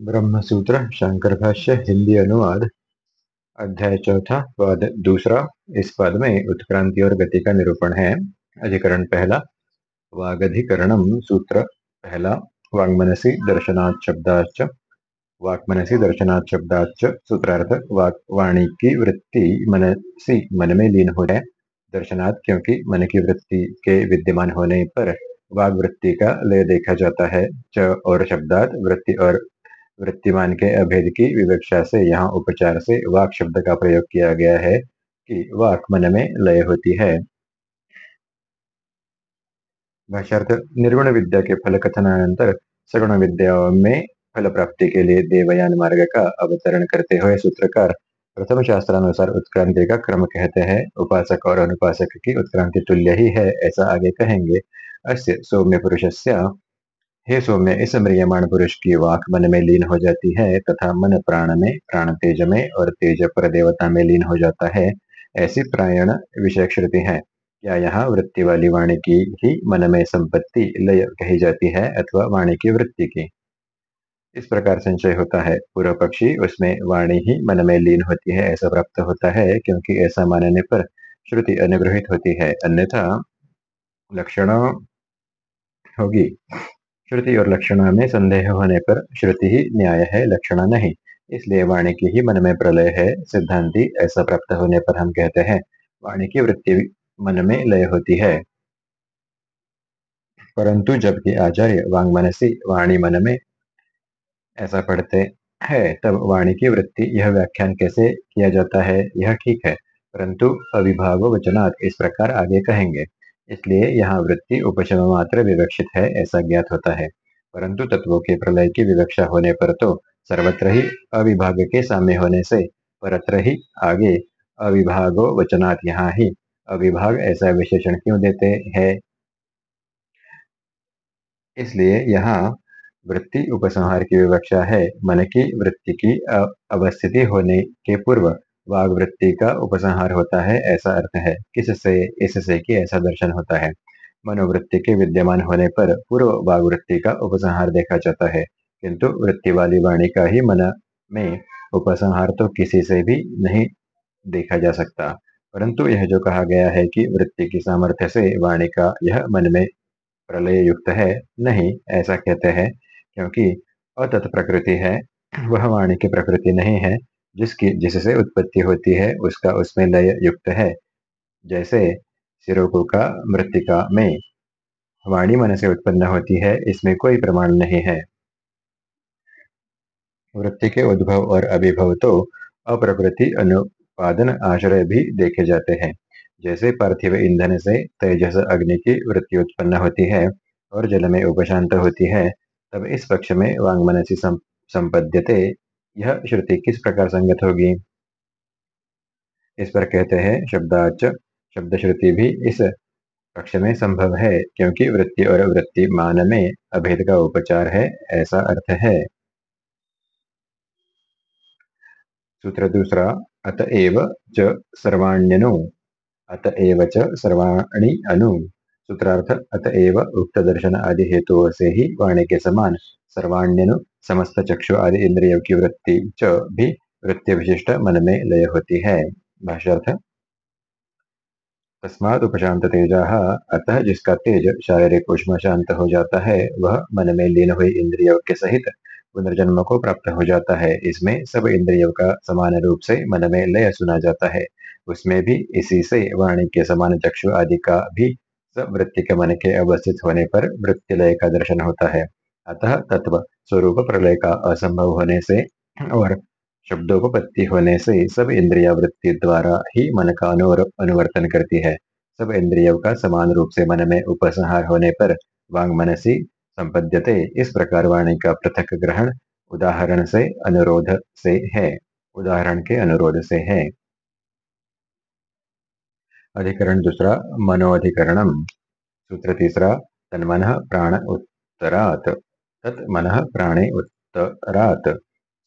ब्रह्मसूत्र, शंकर भाष्य, हिंदी अनुवाद, अध्याय चौथा, पद दूसरा, इस पद में उत्क्रांति और गति का निरूपण है। अधिकरण पहला, वागधिकरणम सूत्र पहला, वाग्मनसी दर्शनात् शब्दाच वाक्मनसी दर्शनात् शब्दाच सूत्रार्थ, वाक वाणी की वृत्ति मनसी मन में लीन हो जाए, दर्शनात् क्योंकि मन की वृत्ति के विद्यमान होने पर वाग वृत्ति का लय देखा जाता है, च और शब्दात वृत्ति और वृत्तिमान के अभेद की विवक्षा से यहाँ उपचार से वाक शब्द का प्रयोग किया गया है कि वाक मन में लय होती है। भाष्यार्थ, निर्गुण विद्या के फल कथनानंतर सगुण विद्याओं में फल प्राप्ति के लिए देवयान मार्ग का अवतरण करते हुए सूत्रकार प्रथम शास्त्रानुसार उत्क्रांति का क्रम कहते हैं। उपासक और अनुपासक की उत्क्रांति तुल्य ही है, ऐसा आगे कहेंगे। अस्य सौम्य पुरुष हे सौम्य, इस म्रियमाण पुरुष की वाक मन में लीन हो जाती है तथा मन प्राण में, प्राण तेज में और तेज पर देवता में लीन हो जाता है। ऐसी प्रायण विषय श्रुति है। क्या यहाँ वृत्ति वाली वाणी की ही मन में संपत्ति लय कही जाती है अथवा वाणी की वृत्ति की? इस प्रकार संशय होता है। पूर्व पक्षी, उसमें वाणी ही मन में लीन होती है, ऐसा प्राप्त होता है क्योंकि ऐसा मानने पर श्रुति अनुग्रहित होती है। अन्यथा लक्षण होगी। श्रुति और लक्षणा में संदेह होने पर श्रुति ही न्याय है, लक्षणा नहीं। इसलिए वाणी की ही मन में प्रलय है, सिद्धांति ऐसा प्राप्त होने पर हम कहते हैं, वाणी की वृत्ति मन में लय होती है। परंतु जबकि आचार्य वांग मनसी वाणी मन में ऐसा पढ़ते है, तब वाणी की वृत्ति यह व्याख्यान कैसे किया जाता है, यह ठीक है, परंतु अविभाव वचनात् इस प्रकार आगे कहेंगे। इसलिए यहाँ वृत्ति उपशम मात्र विवक्षित है, ऐसा ज्ञात होता है। परंतु तत्वों के प्रलय की विवक्षा होने पर तो सर्वत्र ही अविभाग के साम्य होने से परत्र ही आगे अविभागो वचनात् यहाँ ही अविभाग ऐसा विशेषण क्यों देते हैं? इसलिए यहाँ वृत्ति उपसंहार की विवक्षा है, मन की वृत्ति की अवस्थिति होने के पूर्व वाग वृत्ति का उपसंहार होता है, ऐसा अर्थ है। किससे, इससे कि ऐसा दर्शन होता है। मनोवृत्ति के विद्यमान होने पर पूर्व वाग वृत्ति का उपसंहार देखा जाता है। किंतु वृत्ति वाली वाणी का ही मन में उपसंहार तो किसी से भी नहीं देखा जा सकता। परंतु यह जो कहा गया है कि वृत्ति की सामर्थ्य से वाणी का यह मन में प्रलय युक्त है, नहीं, ऐसा कहते हैं, क्योंकि अतत प्रकृति है, वह वाणी की प्रकृति नहीं है जिसकी जिससे उत्पत्ति होती है, उसका उसमें लय युक्त है। जैसे सिरोकु का मृतिका में वाणी मन से उत्पन्न होती है, इसमें कोई प्रमाण नहीं है। वृत्ति के उद्भव और अभिभव तो अप्रकृति अनुपादन आश्रय भी देखे जाते हैं। जैसे पार्थिव ईंधन से तेजस अग्नि की वृत्ति उत्पन्न होती है और जल में उपशांत होती है, तब इस पक्ष में वांगमनसी संपद्यते यह श्रुति किस प्रकार संगत होगी? इस पर कहते हैं, शब्दाच शब्द श्रुति भी इस पक्ष में संभव है, क्योंकि वृत्ति और वृत्ति मान में अभेद का उपचार है, ऐसा अर्थ है। सूत्र दूसरा अतएव च सर्वाण्यनु अतएव च सर्वाणी अनु। सूत्रार्थ अतएव उक्त दर्शन आदि हेतु से ही वाणी के समान। सर्वाण्यनु समस्त चक्षु आदि इंद्रियों की वृत्ति च भी वृत्ति विशिष्ट मन में लय होती है। भाष्यर्थ। तस्मात उपशांत तेजा अतः जिसका तेज शारीरिक उष्मा शांत हो जाता है, वह मन में लीन हुई इंद्रियों के सहित पुनर्जन्म को प्राप्त हो जाता है। इसमें सब इंद्रियों का समान रूप से मन में लय सुना जाता है। उसमें भी इसी से वाणी के समान चक्षु आदि का भी सब वृत्ति के मन के अवस्थित होने पर वृत्ति लय का दर्शन होता है। अतः तत्व स्वरूप प्रलय का असंभव होने से और शब्दोपत्ति होने से सब इंद्रिया वृत्ति द्वारा ही मन का अनुवर्तन करती है। सब इंद्रियों का समान रूप से मन में उपसंहार होने पर वांग मनसी संपद्यते। इस प्रकार वाणी का पृथक ग्रहण उदाहरण से अनुरोध से है। उदाहरण के अनुरोध से है। अधिकरण दूसरा, मनोधिकरणम। सूत्र तीसरा, तन्मन प्राण उत्तरात। तत् मन प्राणे उत्तरात।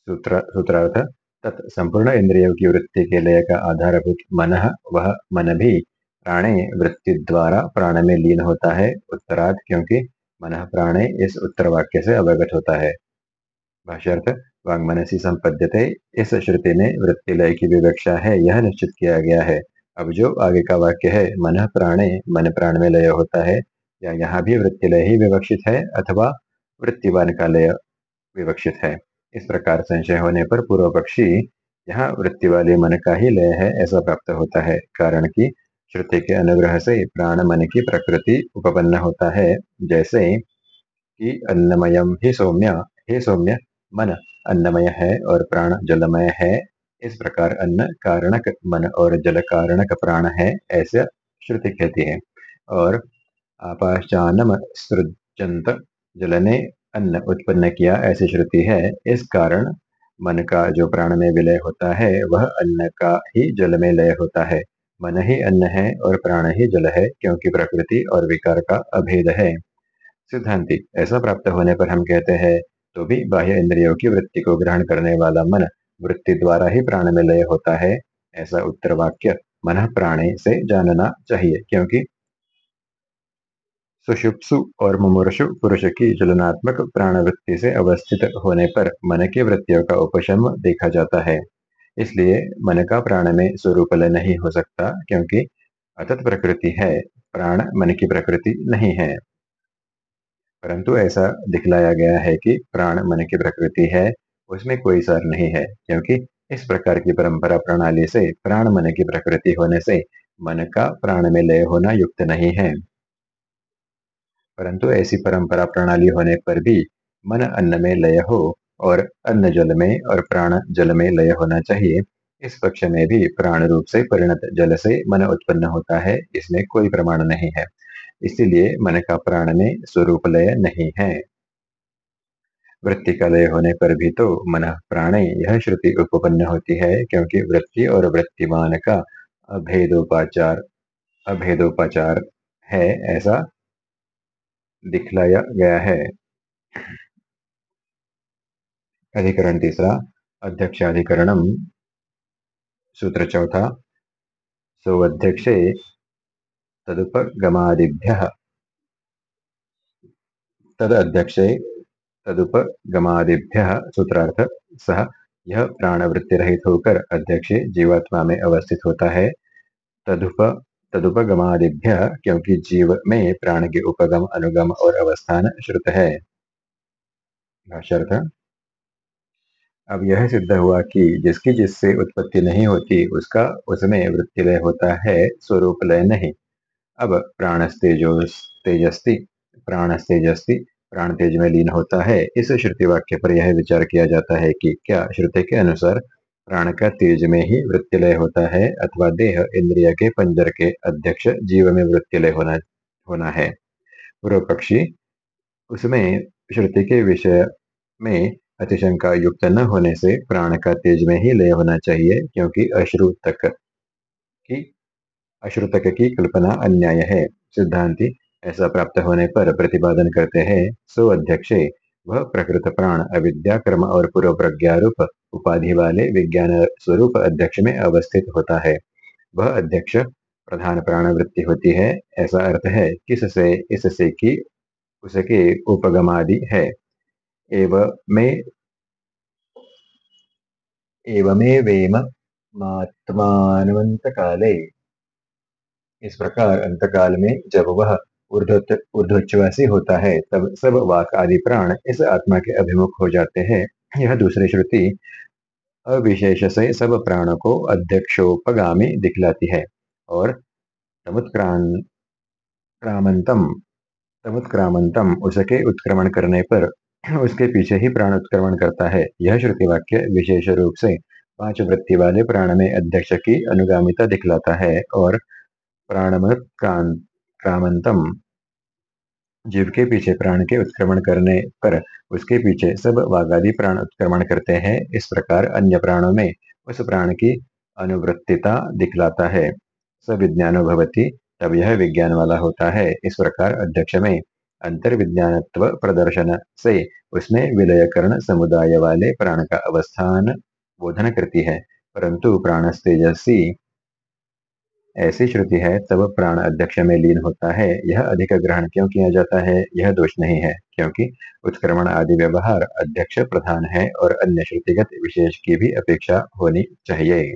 सूत्र, सूत्रार्थ, तत् संपूर्ण इंद्रियों की वृत्ति के लय का आधारभूत मन, वह मन भी प्राणे वृत्ति द्वारा प्राण में लीन होता है, उत्तरात क्योंकि मन प्राणे इस उत्तर वाक्य से अवगत होता है। भाष्यार्थ वांगमनसी संपद्यते, इस श्रुति में वृत्ति लय की विवक्षा है, यह निश्चित किया गया है। अब जो आगे का वाक्य है, मन प्राणे, मन प्राण में लय होता है, या यहाँ भी वृत्ति लय ही विवक्षित है, अथवा वृत्तिवान का लय विवक्षित है। इस प्रकार संशय होने पर पूर्व पक्षी यहाँ वृत्ति वाले मन का ही लय है ऐसा प्राप्त होता है, कारण कि श्रुति के अनुग्रह से प्राण मन की प्रकृति उपपन्न होता है, जैसे कि अन्नमयम ही सौम्य, हे सौम्य मन अन्नमय है और प्राण जलमय है। इस प्रकार अन्न कारणक मन और जल कारणक प्राण है, ऐसे श्रुति कहती है। और आपाशानम सृजंत जल ने अन्न उत्पन्न किया ऐसी श्रुति है। इस कारण मन का जो प्राण में विलय होता है, वह अन्न का ही जल में लय होता है। मन ही अन्न है और प्राण ही जल है, क्योंकि प्रकृति और विकार का अभेद है। सिद्धांति, ऐसा प्राप्त होने पर हम कहते हैं तो भी बाह्य इंद्रियों की वृत्ति को ग्रहण करने वाला मन वृत्ति द्वारा ही प्राण में लय होता है, ऐसा उत्तर वाक्य, मन प्राणे से जानना चाहिए, क्योंकि सुषुप्सु और मुमूर्षु पुरुष की ज्वलनात्मक प्राणवृत्ति से अवस्थित होने पर मन की वृत्तियों का उपशम देखा जाता है। इसलिए मन का प्राण में स्वरूप नहीं हो सकता क्योंकि अतत प्रकृति है, प्राण मन की प्रकृति नहीं है। परंतु ऐसा दिखलाया गया है कि प्राण मन की प्रकृति है, उसमें कोई सार नहीं है, क्योंकि इस प्रकार की परंपरा प्रणाली से प्राण मन की प्रकृति होने से मन का प्राण में लय होना युक्त नहीं है। परंतु ऐसी परंपरा प्रणाली होने पर भी मन अन्न में लय हो और अन्न जल में और प्राण जल में लय होना चाहिए। इस पक्ष में भी प्राण रूप से परिणत जल से मन उत्पन्न होता है, इसमें कोई प्रमाण नहीं है। इसीलिए मन का प्राण में स्वरूप लय नहीं है। वृत्ति का लय होने पर भी तो मन प्राणे यह श्रुति उपपन्न होती है, क्योंकि वृत्ति और वृत्तिमान का अभेदोपाचार अभेदोपाचार है ऐसा दिखलाया गया है। अधिकरण तीसरा, अध्यक्षाधिकरणम, सूत्र चौथा, सोऽध्यक्षे, तदुपगमादिभ्य। तदध्यक्षे, तदुपगमादिभ्य, सूत्रार्थ सह यह प्राणवृत्ति रहित होकर अध्यक्ष जीवात्मा में अवस्थित होता है, तदुप तदुपगमादिभ्य क्योंकि जीव में प्राण के उपगम, अनुगम और अवस्थान श्रुत है। अब यह सिद्ध हुआ कि जिसकी जिससे उत्पत्ति नहीं होती, उसका उसमें वृत्तिलय होता है स्वरूप लय नहीं। अब प्राण तेजस्ती प्राण तेजस्ती प्राण तेज में लीन होता है। इस श्रुति वाक्य पर यह विचार किया जाता है कि क्या श्रुति के अनुसार प्राण का तेज में ही वृत्तिलय होता है अथवा देह इंद्रिय के पंजर के अध्यक्ष जीव में वृत्तिलय होना होना है। पूर्व पक्षी उसमें श्रुति के विषय में अतिशंका युक्त न होने से प्राण का तेज में ही लय होना चाहिए क्योंकि अश्रुतक की अश्रुतक की कल्पना अन्याय है। सिद्धांति, ऐसा प्राप्त होने पर प्रतिपादन करते हैं, सो अध्यक्षे वह प्रकृत प्राण अविद्या कर्म और पूर्व प्रज्ञा रूप उपाधि वाले विज्ञान स्वरूप अध्यक्ष में अवस्थित होता है। वह अध्यक्ष प्रधान प्राण वृत्ति होती है, ऐसा अर्थ है, किससे, इससे कि उसके उपगमादि है। एवं में काले इस प्रकार अंतकाल में जब वह ऊर्ध्वोच्चवासी होता है, तब सब वाक आदि प्राण इस आत्मा के अभिमुख हो जाते हैं। यह दूसरी श्रुति अविशेष से सब प्राणों को अध्यक्षोपगामी दिखलाती है और तमुत्क्रामंतम तमुत्क्रामंतम उसके उत्क्रमण करने पर उसके पीछे ही प्राण उत्क्रमण करता है। यह श्रुति वाक्य विशेष रूप से पाँच वृत्ति वाले प्राण में अध्यक्ष की अनुगामिता दिखलाता है और प्राणमत क्रामंतम जीव के पीछे प्राण के उत्क्रमण करने पर उसके पीछे सब वागादि प्राण उत्क्रमण करते हैं। इस प्रकार अन्य प्राणों में उस प्राण की अनुवृत्तिता दिखलाता है। सविज्ञानो भवती तब यह विज्ञान वाला होता है। इस प्रकार अध्यक्ष में अंतर्विज्ञानत्व प्रदर्शन से उसमें विलयकरण समुदाय वाले प्राण का अवस्थान बोधन करती है। परंतु प्राण तेजसी ऐसी श्रुति है, तब प्राण अध्यक्ष में लीन होता है। यह अधिक ग्रहण क्यों किया जाता है? यह दोष नहीं है, क्योंकि उत्क्रमण आदि व्यवहार अध्यक्ष प्रधान है और अन्य श्रुतिगत विशेष की भी अपेक्षा होनी चाहिए।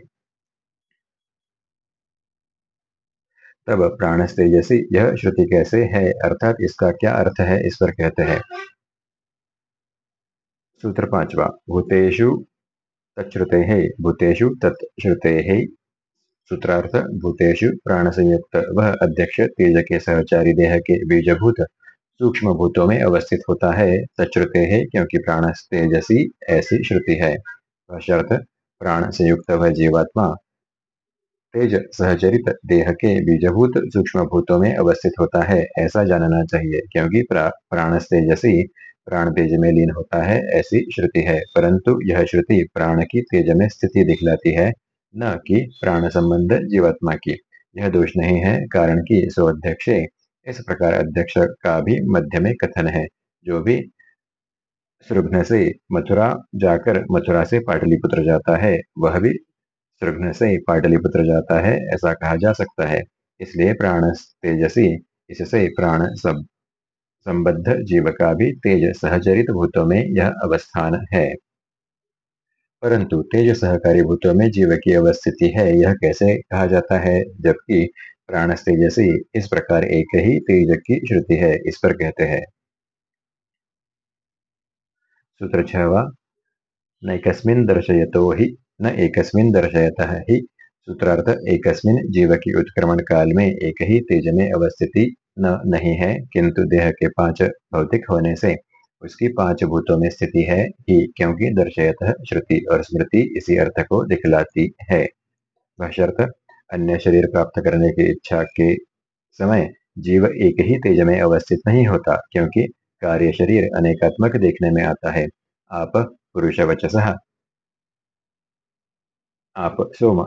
तब प्राण तेजसी, यह श्रुति कैसे है? अर्थात इसका क्या अर्थ है? इस पर कहते हैं। सूत्र पांचवा, भूतेषु तच्छ्रुते, भूतेषु तत्श्रुते सूत्रार्थ, भूतेषु प्राण संयुक्त वह अध्यक्ष तेज के सहचारी देह के बीजभूत सूक्ष्म भूतों में अवस्थित होता है। सच्रुते है क्योंकि प्राण तेजसी ऐसी श्रुति है। प्राण संयुक्त वह जीवात्मा तेज सहचरित देह के बीजभूत सूक्ष्म भूतों में अवस्थित होता है। ऐसा जानना चाहिए क्योंकि प्राण तेजसी प्राण तेज में लीन होता है ऐसी श्रुति है, परंतु यह श्रुति प्राण की तेज में स्थिति दिखलाती है। न कि प्राण संबंध जीवात्मा की। यह दोष नहीं है, कारण कि स्वध्यक्ष इस प्रकार अध्यक्ष का भी मध्य में कथन है। जो भी सृघ्न से मथुरा जाकर मथुरा से पाटलिपुत्र जाता है, वह भी सृघ्न से पाटलिपुत्र जाता है, ऐसा कहा जा सकता है। इसलिए प्राण तेजसी इससे प्राण सब संबद्ध जीव का भी तेज सहचरित भूतों में यह अवस्थान है। परंतु तेज सहकारी भूतों में जीव की अवस्थिति है, यह कैसे कहा जाता है? जबकि प्राण तेजसी इस प्रकार एक ही तेज की श्रुति है, इस पर कहते हैं। सूत्र छवा नैकस्मिन दर्शयतो ही, न एकस्मिन दर्शयत ही। सूत्रार्थ, एकस्मिन जीव की उत्क्रमण काल में एक ही तेज में अवस्थिति न, नहीं है, किंतु देह के पाँच भौतिक होने से उसकी पाँच भूतों में स्थिति है ही क्योंकि दर्शयत श्रुति और स्मृति इसी अर्थ को दिखलाती है। भाष्यर्थ, अन्य शरीर प्राप्त करने की इच्छा के समय जीव एक ही तेज में अवस्थित नहीं होता, क्योंकि कार्य शरीर अनेकात्मक देखने में आता है। आप पुरुष वचस, आप सोम,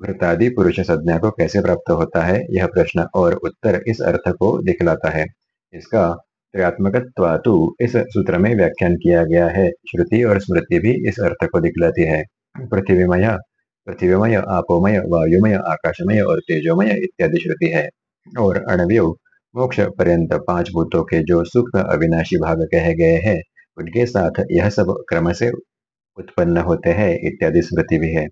वृतादि पुरुष संज्ञा को कैसे प्राप्त होता है, यह प्रश्न और उत्तर इस अर्थ को दिखलाता है। इसका त्रियात्मकत्वातु इस सूत्र में व्याख्यान किया गया है। श्रुति और स्मृति भी इस अर्थ को दिखलाती है। पृथ्वीमय पृथ्वीमय, आपोमय, वायुमय, आकाशमय और तेजोमय इत्यादि श्रुति है। और अणव्य मोक्ष पर्यंत पाँच भूतों के जो सूक्ष्म अविनाशी भाग कहे गए हैं, उनके साथ यह सब क्रम से उत्पन्न होते हैं इत्यादि स्मृति भी है।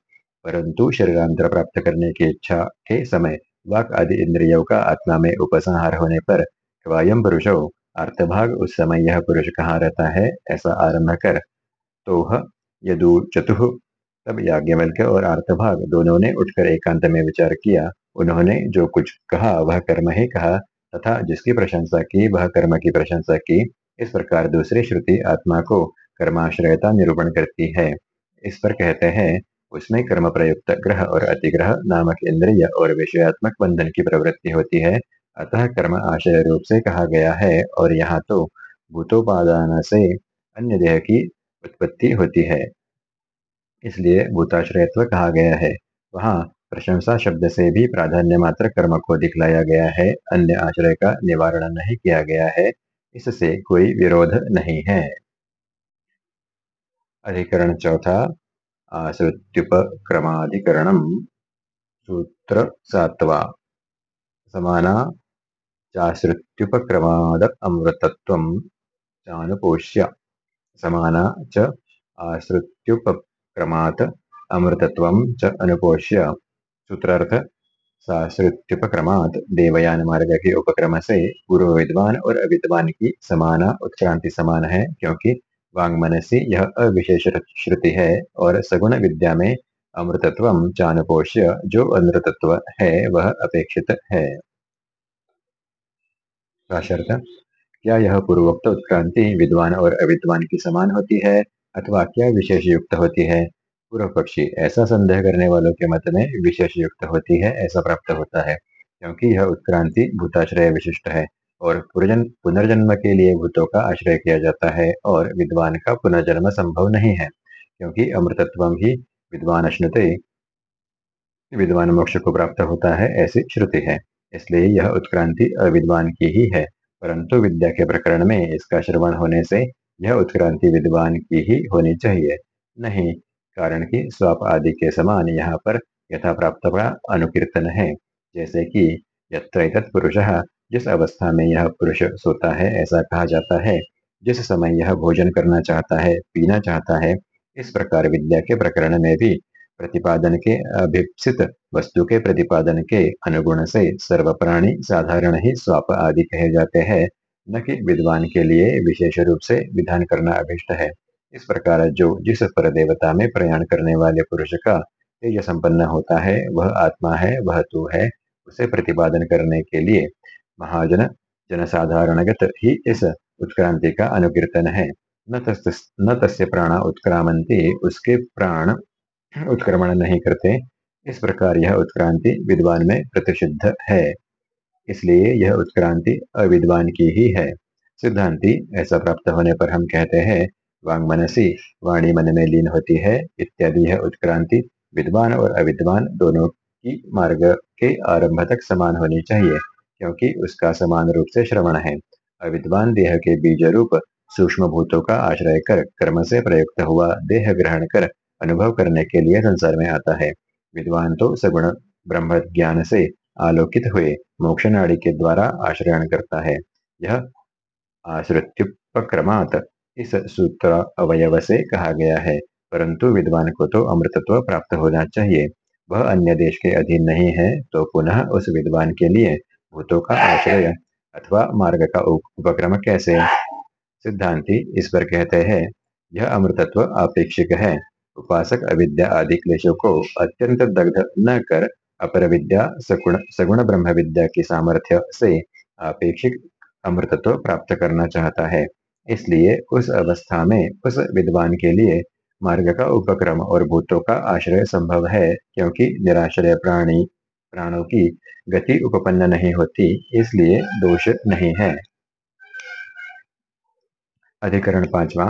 परंतु शरीरांतर प्राप्त करने की इच्छा के समय वाक आदि इंद्रियों का आत्मा में उपसंहार होने पर वायम पुरुषो अर्थभाग उस समय यह पुरुष कहाँ रहता है, ऐसा आरंभ कर। तो यदु चतुह तब याज्ञवल्क्य और अर्थभाग दोनों ने उठकर एकांत में विचार किया। उन्होंने जो कुछ कहा, वह कर्म ही कहा, तथा जिसकी प्रशंसा की, वह कर्म की प्रशंसा की, इस प्रकार दूसरी श्रुति आत्मा को कर्माश्रयता निरूपण करती है। इस पर कहते हैं, उसमें कर्म प्रयुक्त ग्रह और अतिग्रह नामक इंद्रिय और विषयात्मक बंधन की प्रवृत्ति होती है। अतः कर्म आशय रूप से कहा गया है और यहाँ तो भूतोपादान से अन्य देह की उत्पत्ति होती है। इसलिए भूताश्रयत्व कहा गया है। वहाँ प्रशंसा शब्द से भी प्राधान्य मात्र कर्म को दिखलाया गया है। अन्य आश्रय का निवारण नहीं किया गया है। इससे कोई विरोध नहीं है। अधिकरण चौथा, आश्रित्युपक्रमाधिकरणं, सूत्र सात्वा। समाना चाश्रित्युपक्रमाद अमृतत्वं चानुपोष्य। समाना च आश्रित्युपक्रमात् अमृतत्वं च अनुपोष्य। सूत्रार्थ साश्रित्युपक्रमात् देवयान मार्ग के उपक्रम से पूर्व विद्वान और अविद्वान की समाना उत्क्रांति समान है, क्योंकि वांग मनसी यह अविशेष श्रुति है और सगुण विद्या में अमृतत्व चानुपोष्य जो अमृतत्व है वह अपेक्षित है। क्या यह पूर्वोक्त उत्क्रांति विद्वान और अविद्वान की समान होती है, अथवा क्या विशेष युक्त होती है? पूर्व पक्षी ऐसा संदेह करने वालों के मत में विशेष युक्त होती है, ऐसा प्राप्त होता है, क्योंकि यह उत्क्रांति भूताश्रय विशिष्ट है, और पुनर्जन्म के लिए भूतों का आश्रय किया जाता है, और विद्वान का पुनर्जन्म संभव नहीं है, क्योंकि अमृतत्व ही विद्वान अश्नुते विद्वान मोक्ष को प्राप्त होता है, ऐसी श्रुति है। इसलिए यह उत्क्रांति अविद्वान की ही है, परंतु विद्या के प्रकरण में इसका श्रवण होने से यह उत्क्रांति विद्वान की ही होनी चाहिए। नहीं, कारण कि स्वाप आदि के समान यहाँ पर यथा प्राप्त का अनुकीर्तन है, जैसे कि पुरुष, जिस अवस्था में यह पुरुष सोता है, ऐसा कहा जाता है। जिस समय यह भोजन करना चाहता है, पीना चाहता है, इस प्रकार विद्या के प्रकरण में भी प्रतिपादन के अभिप्सित वस्तु के प्रतिपादन के अनुगुण से सर्व प्राणी साधारण ही स्वाप आदि कहे जाते हैं, न कि विद्वान के लिए विशेष रूप से विधान करना अभिष्ट है। इस प्रकार जो जिस पर देवता में प्रयाण करने वाले पुरुष का तेज संपन्न होता है, वह आत्मा है, वह तू है, उसे प्रतिपादन करने के लिए महाजन जनसाधारणगत ही इस उत्क्रांति का अनुकीर्तन है। न तस् न तस्य प्राण उत्क्रामंती उसके प्राण उत्क्रमण नहीं करते। इस प्रकार यह उत्क्रांति विद्वान में प्रतिषिद्ध है। इसलिए यह उत्क्रांति अविद्वान की ही है। सिद्धांति ऐसा प्राप्त होने पर हम कहते हैं, वांग मनसी, वाणी मन में लीन होती है, इत्यादि यह उत्क्रांति विद्वान और अविद्वान दोनों की मार्ग के आरंभ तक समान होनी चाहिए, क्योंकि उसका समान रूप से श्रवण है। अविद्वान देह के बीज रूप सूक्ष्म भूतों का आश्रय कर, कर्म से प्रयुक्त हुआ देह ग्रहण कर अनुभव करने के लिए संसार में आता है। विद्वान तो सगुण ब्रह्म ज्ञान से आलोकित हुए मोक्ष नाड़ी के द्वारा आश्रयण करता है। यह आश्रित्युपक्रमात इस सूत्र अवयव से कहा गया है, परंतु विद्वान को तो अमृतत्व प्राप्त होना चाहिए। वह अन्य देश के अधीन नहीं है तो पुनः उस विद्वान के लिए भूतों का आश्रय अथवा मार्ग का उपक्रम कैसे? सिद्धांति इस पर कहते हैं, यह अमृतत्व अपेक्षिक है। उपासक अविद्या आदि क्लेशों को अत्यंत दग्ध न कर अपर विद्या सगुण सगुण ब्रह्म विद्या की सामर्थ्य से अपेक्षिक अमृतत्व प्राप्त करना चाहता है। इसलिए उस अवस्था में उस विद्वान के लिए मार्ग का उपक्रम और भूतों का आश्रय संभव है, क्योंकि निराश्रय प्राणी, प्राणों की गति उपपन्न नहीं होती, इसलिए दोष नहीं है। अधिकरण पांचवा,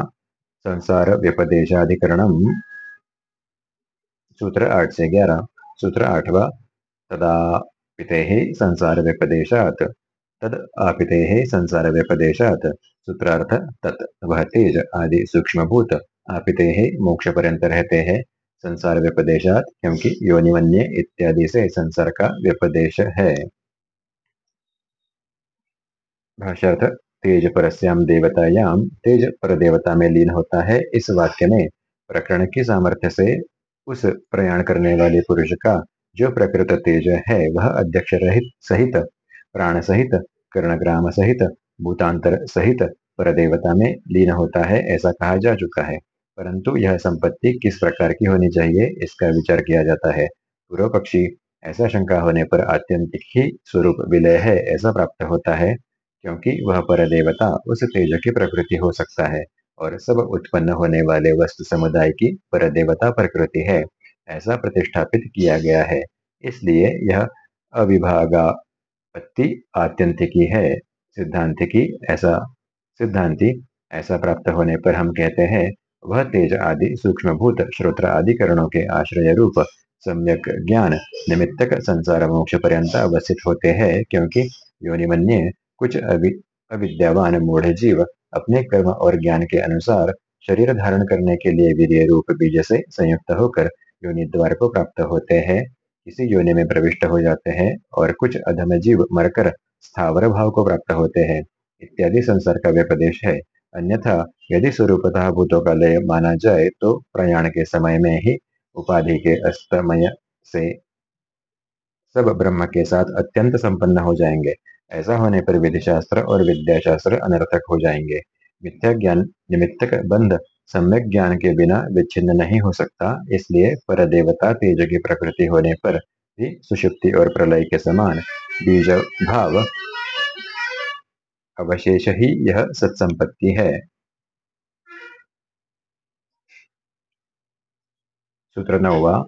संसार व्यपदेशाधिकरण सूत्र आठ से ग्यारह। सूत्र आठवा, तदा पिते संसार व्यपदेशात तद आपिते संसार व्यपदेशात सूत्रार्थ, तत् वह तेज आदि सूक्ष्मभूत आपिते मोक्ष पर्यंत रहते हैं संसार व्यपदेशात क्योंकि योनिवन्य इत्यादि से संसार का व्यपदेश। है भाष्यर्थ तेज परस्याम देवतायाम तेज पर देवता में लीन होता है। इस वाक्य में प्रकरण की सामर्थ्य से उस प्रयाण करने वाले पुरुष का जो प्रकृत तेज है, वह अध्यक्ष रहित सहित, प्राण सहित, कर्णग्राम सहित, भूतांतर सहित पर देवता में लीन होता है, ऐसा कहा जा चुका है। परंतु यह संपत्ति किस प्रकार की होनी चाहिए, इसका विचार किया जाता है। पूर्व पक्षी, ऐसा शंका होने पर आत्यंतिक ही स्वरूप विलय है, ऐसा प्राप्त होता है, क्योंकि वह परदेवता उस तेज की प्रकृति हो सकता है। और सब उत्पन्न होने वाले वस्तु समुदाय की पर देवता प्रकृति है। ऐसा प्रतिष्ठापित किया गया है। इसलिए यह अविभागापत्ति आत्यंतिकी है। सिद्धांतिकी ऐसा, सिद्धांति ऐसा प्राप्त होने पर हम कहते हैं, वह तेज आदि, सूक्ष्मभूत श्रोत्र आदि करणों के आश्रय रूप, सम्यक ज्ञान, निमित्तक संसार मोक्ष पर्यंत अवस्थित होते हैं, क्योंकि योनिमन्य कुछ अवि, अविद्यावान मूढ़ जीव अपने कर्म और ज्ञान के अनुसार शरीर धारण करने के लिए वीर्य रूप बीज से संयुक्त होकर योनि द्वार को प्राप्त होते हैं। किसी योनि में प्रविष्ट हो जाते हैं और कुछ अधम जीव मरकर स्थावर भाव को प्राप्त होते हैं। इत्यादि संसार का व्यपदेश है। अन्यथा यदि स्वरूपतः भूतों का लय माना जाए तो प्रयाण के समय में ही उपाधि के अस्तमय से सब ब्रह्म के साथ अत्यंत संपन्न हो जाएँगे। ऐसा होने पर विधि शास्त्र और विद्याशास्त्र अनर्थक हो जाएँगे। मिथ्या ज्ञान निमित्तक बंध सम्यक ज्ञान के बिना विच्छिन्न नहीं हो सकता, इसलिए पर देवता तेज की प्रकृति होने पर भी सुषुप्ति और प्रलय के समान बीज भाव अवशेष ही यह सत्संपत्ति है। सूत्र नौवा,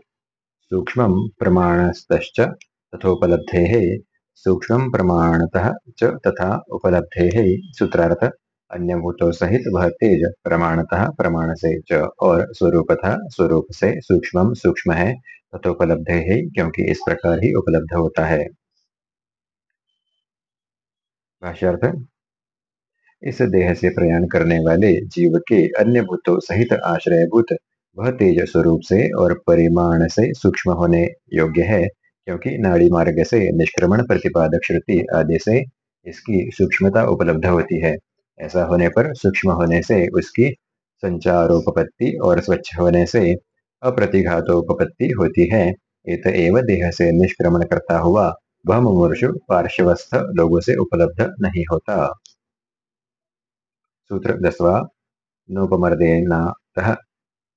सूक्ष्म प्रमाणस्त तथोपलब्धे सूक्ष्म प्रमाणतः च तथा उपलब्धे सूत्रार्थ अन्य भूतों सहित वह तेज प्रमाणतः प्रमाण से च और स्वरूपतः स्वरूप से सूक्ष्म सूक्ष्म है तथोपलब्ध है क्योंकि इस प्रकार ही उपलब्ध होता है। भाष्यार्थ, इस देह से प्रयाण करने वाले जीव के अन्य भूतों सहित आश्रयभूत वह तेज स्वरूप से और परिमाण से सूक्ष्म होने योग्य है क्योंकि नाड़ी मार्ग से निष्क्रमण प्रतिपादक श्रुति आदि से इसकी सूक्ष्मता उपलब्ध होती है। ऐसा होने पर सूक्ष्म होने से उसकी संचारोपपत्ति और स्वच्छ होने से अप्रतिघातोपपत्ति होती है। इत एव देह से निष्क्रमण करता हुआ वह मुमूर्षु पार्श्वस्थ लोगों से उपलब्ध नहीं होता। सूत्र दसवा, नोपमर्देन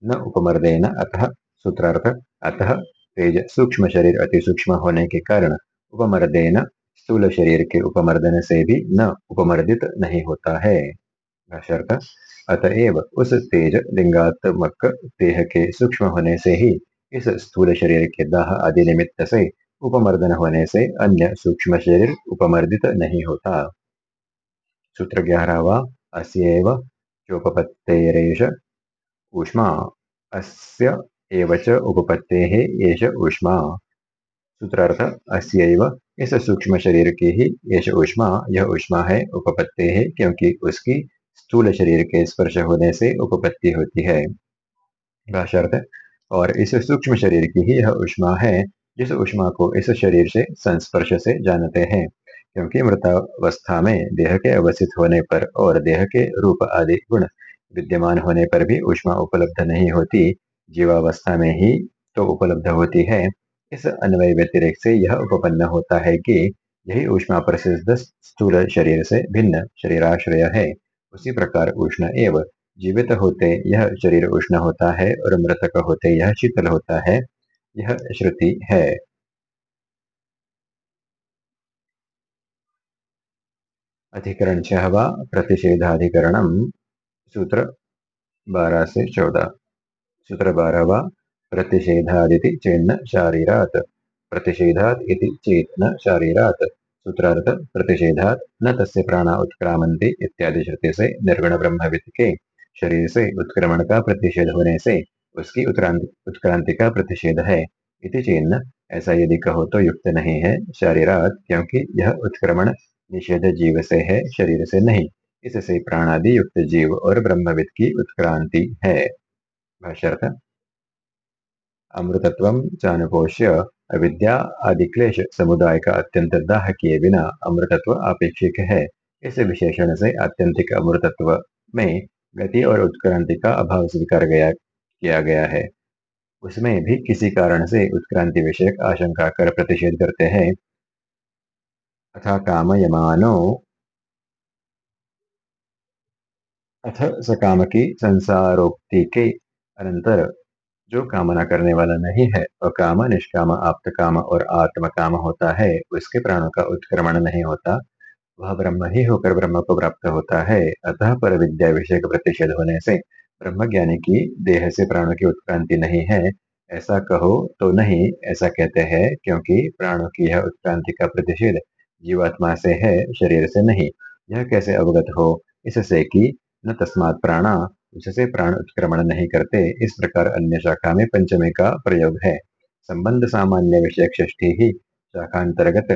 न उपमर्देन अतः, सूत्रार्थ, अतः तेज सूक्ष्म शरीर अति सूक्ष्म होने के कारण उपमर्देन स्थूल शरीर के उपमर्दन से भी न उपमर्दित नहीं होता है। अतएव उस तेज लिंगात्मक देह के सूक्ष्म होने से ही इस स्थूल शरीर के दाह आदि निमित्त से उपमर्दन होने से अन्य सूक्ष्म शरीर उपमर्दित नहीं होता। सूत्र ग्यारहवा। अस्येव चोपपत्तेरेश ऊष्मा अस्य एव च उपपत्तेः एष ऊष्मा सूत्रार्थ, अस्यैव, इस सूक्ष्म शरीर की ही यश ऊष्मा यह ऊष्मा है, उपपत्ति है क्योंकि उसकी स्थूल शरीर के स्पर्श होने से उपपत्ति होती है। भाषार्थ और इस सूक्ष्म शरीर की ही यह ऊष्मा है जिस ऊष्मा को इस शरीर से, संस्पर्श से जानते हैं, क्योंकि मृतावस्था में देह के अवस्थित होने पर और देह के रूप आदि गुण विद्यमान होने पर भी उष्मा उपलब्ध नहीं होती जीवावस्था में ही तो उपलब्ध होती है। इस अन्वय व्यतिरिक्त से यह उपपन्न होता है कि यही उष्मा प्रसिद्ध स्थूल शरीर से भिन्न शरीराश्रय है। उसी प्रकार उष्ण एवं जीवित होते यह शरीर उष्ण होता है और मृतक होते यह शीतल होता है। यह श्रुति है। अधिकरण छहवा प्रतिषेधाधिकरण सूत्र बारह से चौदह। सूत्र बारहवा प्रतिषेधादिति चेन्न शारीरात। प्रतिषेधात इति चेत शारीरात। सूत्रार्थ, प्रतिषेधात न तस्य प्राणा उत्क्रामंती इत्यादि श्रुति से निर्गुण ब्रह्मविद के शरीर से उत्क्रमण का प्रतिषेध होने से उसकी उत्क्रांति उत्क्रांति का प्रतिषेध है। इति चिन्ह ऐसा यदि कहो तो युक्त नहीं है शरीरात, क्योंकि यह उत्क्रमण निषेध जीव से है, शरीर से नहीं। इससे प्राणादि युक्त जीव और ब्रह्मविद की उत्क्रांति है। अमृतत्व चानुपोष्य अविद्या आदि क्लेश समुदाय का अत्यंत दाह किए बिना अमृतत्व अपेक्षिक है। इस विशेषण से आत्यंतिक अमृतत्व में गति और उत्क्रांति का अभाव स्वीकार गया, किया गया है। उसमें भी किसी कारण से उत्क्रांति विषयक आशंका कर प्रतिषेध करते हैं। अथा काम यमानो। अथ सकाम की संसारोक्ति के अनंतर जो कामना करने वाला नहीं है, और काम निष्काम, आप्त काम और आत्म काम होता है, उसके प्राणों का उत्क्रमण नहीं होता। वह ब्रह्म ही होकर ब्रह्म को प्राप्त होता है। अतः पर विद्या विषय का प्रतिषेध होने से ब्रह्म ज्ञानी की देह से प्राणों की उत्क्रांति नहीं है। ऐसा कहो तो नहीं, ऐसा कहते हैं, क्योंकि प्राणों की यह उत्क्रांति का प्रतिषेध जीवात्मा से है, शरीर से नहीं। यह कैसे अवगत हो? इससे कि न तस्मात प्राणा उससे प्राण उत्क्रमण नहीं करते, इस प्रकार अन्य शाखा में पंचमे का प्रयोग है। संबंध सामान्य विषय ष्ठी ही शाखांतर्गत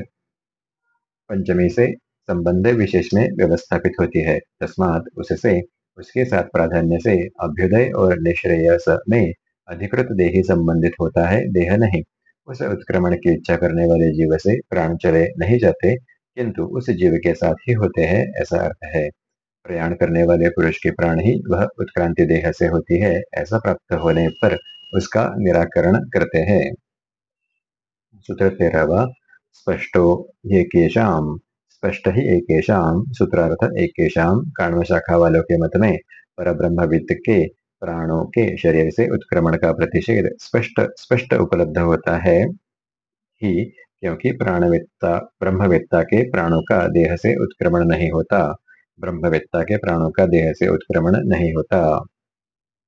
पंचमी से संबंध विशेष में व्यवस्थापित होती है। तस्मात उससे उसके साथ प्राधान्य से अभ्युदय और निश्रेयस में अधिकृत देही संबंधित होता है, देह नहीं। उस उत्क्रमण की इच्छा करने वाले जीव से प्राण चले नहीं जाते, किंतु उस जीव के साथ ही होते हैं, ऐसा अर्थ है। प्रयाण करने वाले पुरुष के प्राण ही वह उत्क्रांति देह से होती है, ऐसा प्राप्त होने पर उसका निराकरण करते हैं। सूत्र तेरहवा, स्पष्टो ये केशाम स्पष्ट ही एक सूत्रार्थ एक काण्व शाखा वालों के मत में पर ब्रह्मविद के प्राणों के शरीर से उत्क्रमण का प्रतिषेध स्पष्ट स्पष्ट उपलब्ध होता है। ही, क्योंकि प्राणवेत्ता, ब्रह्मवेत्ता के प्राणों का देह से उत्क्रमण नहीं होता। ब्रह्मवेत्ता के प्राणों का देह से उत्क्रमण नहीं होता।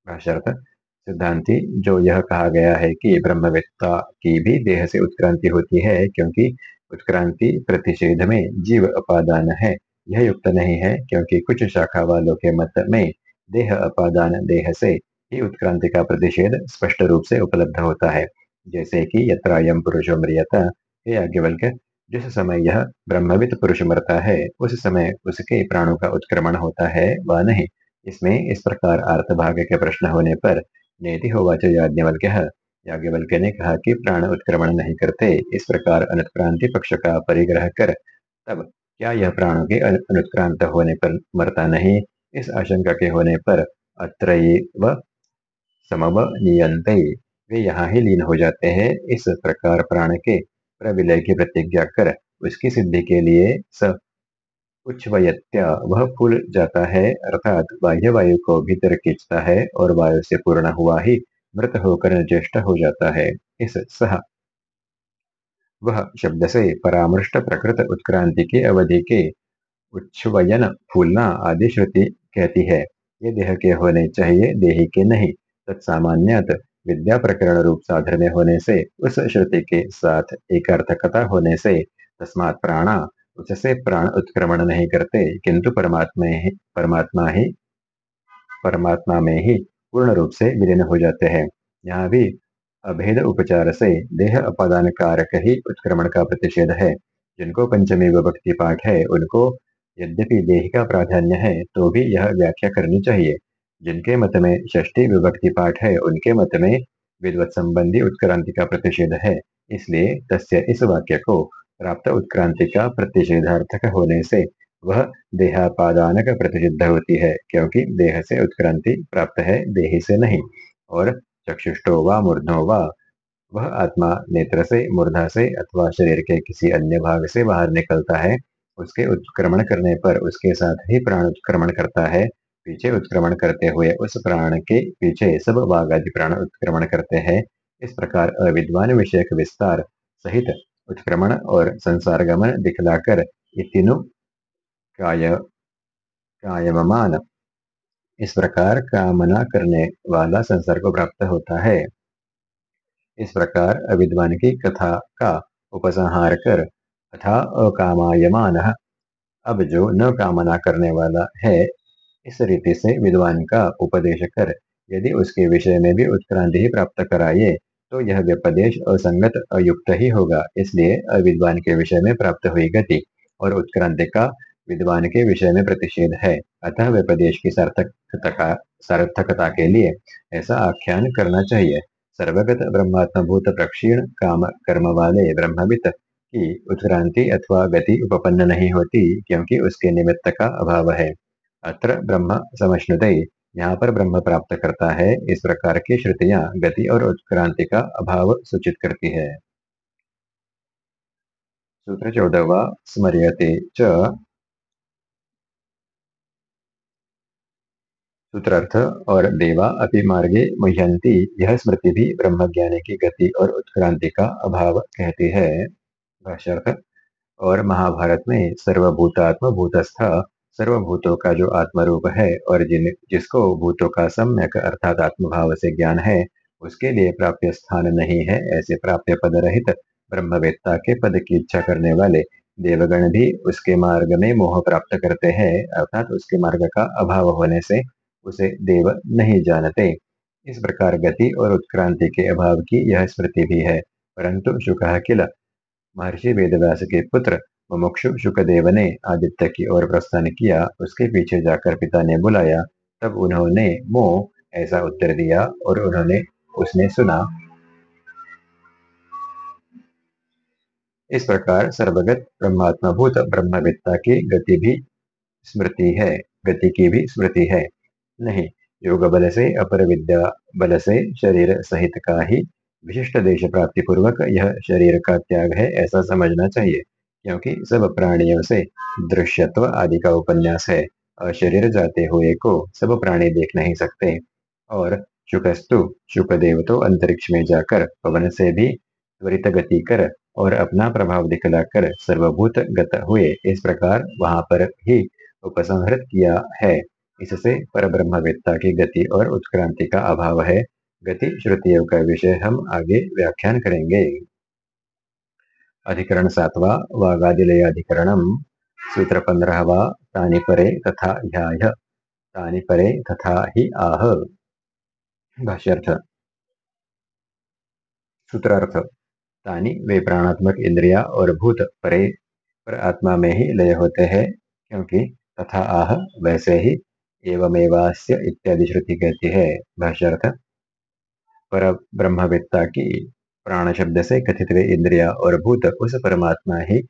सिद्धांति, जो यह कहा गया है कि ब्रह्मवेत्ता की भी देह से उत्क्रांति होती है, क्योंकि उत्क्रांति प्रतिषेध में जीव अपादान है। यह युक्त नहीं है, क्योंकि कुछ शाखा वालों के मत में देह अपादान देह से ही उत्क्रांति का प्रतिषेध स्पष्ट रूप से उपलब्ध होता है। जैसे कि यत्रायम पुरुषो मृियता हे आज्ञवल्क जिस समय यह ब्रह्मविद पुरुष मरता है, उस समय उसके प्राणों का उत्क्रमण होता है व नहीं? इसमें इस प्रकार आर्तभाग के प्रश्न होने पर नेति होवाच याज्ञवल्क्य। याज्ञवल्क्य ने कहा कि प्राण उत्क्रमण नहीं करते, इस प्रकार अनुत्क्रांति पक्ष का परिग्रह कर, तब क्या यह प्राणों के अनुत्क्रांत होने पर मरता नहीं? इस आशंका के होने पर अत्र समवनीयन्ते। वे यहाँ ही लीन हो जाते हैं। इस प्रकार प्राण के प्रविलय की प्रतिज्ञा कर, उसकी सिद्धि के लिए स उच्छ्वयत्या, वह फूल जाता है, अर्थात बाह्य वायु को भीतर खींचता है और वायु से पूर्ण हुआ ही मृत होकर ज्येष्ठ हो जाता है। इस सह। वह शब्द से परामृष्ट प्रकृत उत्क्रांति की अवधि के उच्छ्वयन, फूलना आदि श्रुति कहती है। ये देह के होने चाहिए, देही के नहीं। तत्सामान्यत विद्या प्रकरण रूप साधन में होने से, उस श्रुति के साथ एकार्थकता होने से, तस्मात प्राणा उससे प्राण उत्क्रमण नहीं करते, किंतु परमात्मा ही परमात्मा ही, परमात्मा में ही पूर्ण रूप से विलीन हो जाते हैं। यहाँ भी अभेद उपचार से देह अपादान कारक ही उत्क्रमण का प्रतिषेध है। जिनको पंचमी विभक्ति पाठ है, उनको यद्यपि देह का प्राधान्य है तो भी यह व्याख्या करनी चाहिए। जिनके मत में षष्ठी विभक्ति पाठ है, उनके मत में विद्वत संबंधी उत्क्रांति का प्रतिषेध है। इसलिए तस्य इस वाक्य को प्राप्त उत्क्रांति का प्रतिषेधार्थक होने से वह देहापादानक प्रतिषिद्ध होती है, क्योंकि देह से उत्क्रांति प्राप्त है, देह से नहीं। और चक्षुष्टो व मूर्धो वह आत्मा नेत्र से, मूर्धा से अथवा शरीर के किसी अन्य भाग से बाहर निकलता है, उसके उत्क्रमण करने पर उसके साथ ही प्राण उत्क्रमण करता है पीछे उत्क्रमण करते हुए उस प्राण के पीछे सब बाघ प्राण उत्क्रमण करते हैं। इस प्रकार अविद्वान विषय विस्तार सहित उत्क्रमण और संसार गमन दिखलाकर इतिनु काय कायमान इस प्रकार कामना करने वाला संसार को प्राप्त होता है। इस प्रकार अविद्वान की कथा का उपसंहार कर अथा अकामायमान। अब जो न कामना करने वाला है इस रीति से विद्वान का उपदेश कर, यदि उसके विषय में भी उत्क्रांति ही प्राप्त कराइए तो यह व्यपदेश असंगत अयुक्त ही होगा। इसलिए अविद्वान के विषय में प्राप्त हुई गति और उत्क्रांति का विद्वान के विषय में प्रतिषेध है। अतः व्यपदेश की सार्थकता सार्थकता के लिए ऐसा आख्यान करना चाहिए। सर्वगत ब्रह्मात्म भूत प्रक्षीण काम कर्म वाले ब्रह्मवित की उत्क्रांति अथवा गति उपपन्न नहीं होती, क्योंकि उसके निमित्त का अभाव है। अत्र ब्रह्म समश्नुत यहाँ पर ब्रह्म प्राप्त करता है, इस प्रकार की श्रुतियाँ गति और उत्क्रांति का अभाव सूचित करती है। सूत्र चौदहवा, स्मरियते च। सूत्रार्थ, और देवा अपि मार्गे मुह्यंती यह स्मृति भी ब्रह्म ज्ञानी की गति और उत्क्रांति का अभाव कहती है। और महाभारत में सर्वभूतात्म भूतस्थ सर्वभूतों का जो आत्मरूप है और जिन, जिसको भूतों का सम्यक अर्थात आत्मभाव से ज्ञान है, उसके लिए प्राप्य स्थान नहीं है, ऐसे प्राप्य पद रहित ब्रह्मवेत्ता के पद की इच्छा करने वाले देवगण भी उसके मार्ग में मोह प्राप्त करते हैं, अर्थात उसके मार्ग का अभाव होने से उसे देव नहीं जानते। इस प्रकार गति और उत्क्रांति के अभाव की यह स्मृति भी है। परंतु शुक किल, महर्षि वेदव्यास के पुत्र मुमुक्षु शुकदेव ने आदित्य की ओर प्रस्थान किया। उसके पीछे जाकर पिता ने बुलाया। तब उन्होंने मो ऐसा उत्तर दिया और उन्होंने उसने सुना। इस प्रकार सर्वगत ब्रह्मात्मा भूत ब्रह्मविद्ता की गति भी स्मृति है। गति की भी स्मृति है। नहीं, योग बल से, अपर विद्या बल से, शरीर सहित का ही विशिष्ट देश प्राप्ति पूर्वक यह शरीर का त्याग है ऐसा समझना चाहिए। क्योंकि सब प्राणियों से दृश्यत्व आदि का उपन्यास है। और शरीर जाते हुए को सब प्राणी देख नहीं सकते। और शुकस्तु शुकदेव तो अंतरिक्ष में जाकर पवन से भी त्वरित गति कर और अपना प्रभाव दिखलाकर सर्वभूत गत हुए। इस प्रकार वहाँ पर ही उपसंहृत किया है। इससे पर ब्रह्मवेत्ता की गति और उत्क्रांति का अभाव है। गति श्रुतियों का विषय हम आगे व्याख्यान करेंगे। अधिकरण सातवा वागादिलयाधिकरणम सूत्र पंद्रहवा तानि परे तथा ह्याय तानि परे तथा ही आह। भाष्यर्थ। सूत्रार्थ। तानि वे प्राणात्मक इंद्रिया और भूत परे पर आत्मा में ही लय होते हैं, क्योंकि तथा आह वैसे ही एवमेवास्य इत्यादि श्रुति कहती है। भाष्यर्थ। पर ब्रह्मवेत्ता की प्राण शब्द से कथित हुए इंद्रिया और भूत उस परमात्मा ही,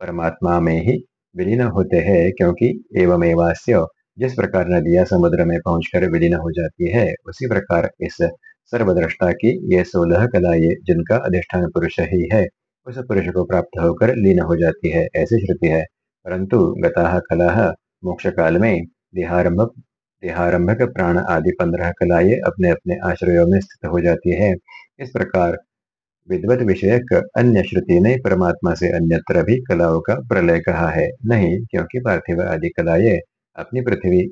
परमात्मा में ही विलीन होते हैं, क्योंकि एवमेवास्य जिस प्रकार नदियाँ समुद्र में पहुंचकर विलीन हो जाती है, उसी प्रकार इस सर्वद्रष्टा की ये सोलह कलाएँ जिनका अधिष्ठान पुरुष ही है, उस पुरुष को प्राप्त होकर लीन हो जाती है, ऐसी श्रुति है। परंतु गता कला मोक्ष काल में देहारंभ देहारंभक प्राण आदि पंद्रह कलाएँ अपने अपने आश्रयों में स्थित हो जाती है। इस प्रकार विद्वत विषयक अन्य श्रुति ने परमात्मा से अन्यत्र भी कलाओं का प्रलय कहा है। नहीं, क्योंकि पार्थिव आदि कलाएँ अपनी पृथ्वी,